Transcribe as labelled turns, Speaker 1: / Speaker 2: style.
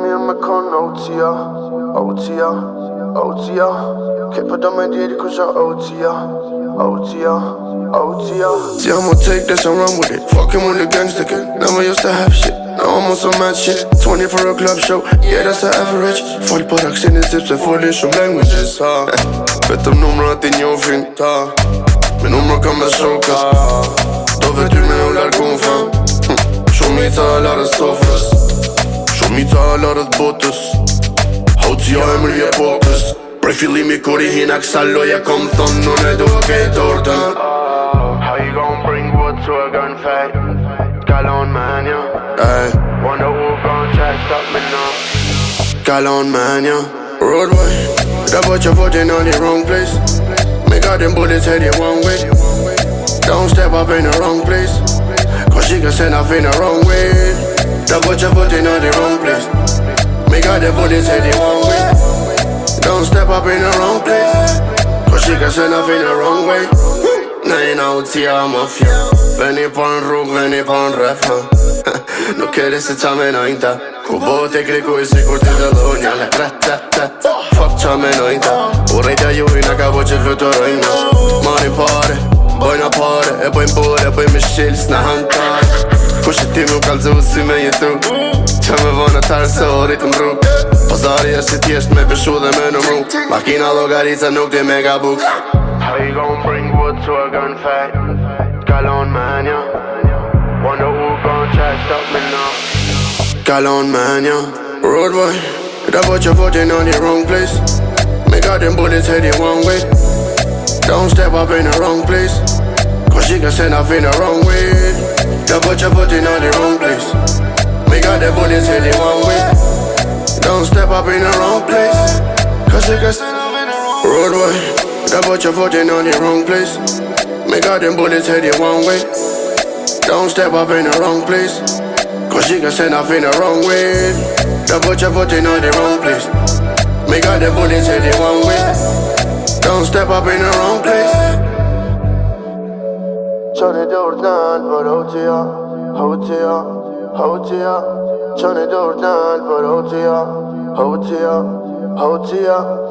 Speaker 1: som jag med kon OTR OTR OTR Kipper dem med det, de kurser OTR OTR OTR See I'ma take this and run with it. Fucking with the gangster. Kid Never used to have shit. Now I'm on some mad shit. 20 for a club show. Yeah that's the average. Folk på dagsinn tips är foolish som languages ha Vet om numren att din jobb fint ha Min nummer kommer choka Då vet du när jag lär gå fram Show me to a lot of sofas Show me to a lot of botus Hauti jag emër je popës Prej fillimi kur i hinak salo ja kom thon Nun e duke i tortën
Speaker 2: How you gon' bring wood to a gunfight? Gallon man, yeah.
Speaker 1: Ey,
Speaker 2: Wonder who gon' try stop me now?
Speaker 1: Gallon man, yeah. Road boy That put your foot in on the wrong place. Make all them bullets head the one way. Don't step up in the wrong place. Cause she can send off in the wrong way That put your foot in on the wrong place. Make all them bullets head the one way Don't step up in the wrong place. Cause she can send off in the wrong way. Nej, nå, tia mafia Veni på en rrug, veni på en ref ha. Nuk e se qa menojnë ta Ku bote kriku i sikur ti të dhunja Le tret, tret, tret Fuck qa menojnë ta U rejtja ju i nga ka bo që fluturojnë na Mari pare, bojna pare E bojnë bore, e bojnë me shilës në hankare Kush e ti mu kalzu si me jetu Qa me vona tarë se orit në rrug Pazari është si tjesht me pëshu dhe me numru Makina logarica nuk ti me ga buk
Speaker 2: How you gon' bring wood to a gunfight? Gallon man, yeah. Wonder who gon' try to stop me now?
Speaker 1: Gallon man, yeah. Road boy, that put your foot in on the wrong place. Make all them bullets head the one way. Don't step up in the wrong place. Cause she can send off in the wrong way. That put your foot in on the wrong place. Make all them bullets head the one way. Don't step up in the wrong place. Cause she can send off in the wrong Road boy, that put your foot in on the wrong place. Make all them bullets head the one way. Don't step up in the wrong place. Cause she can send off in the wrong way. That put your foot in on the wrong place. Make all the bullets the one way. Don't step up in the wrong place. Johnny Jordan, but OTR, OTR, OTR. Johnny Jordan, but OTR, OTR, OTR.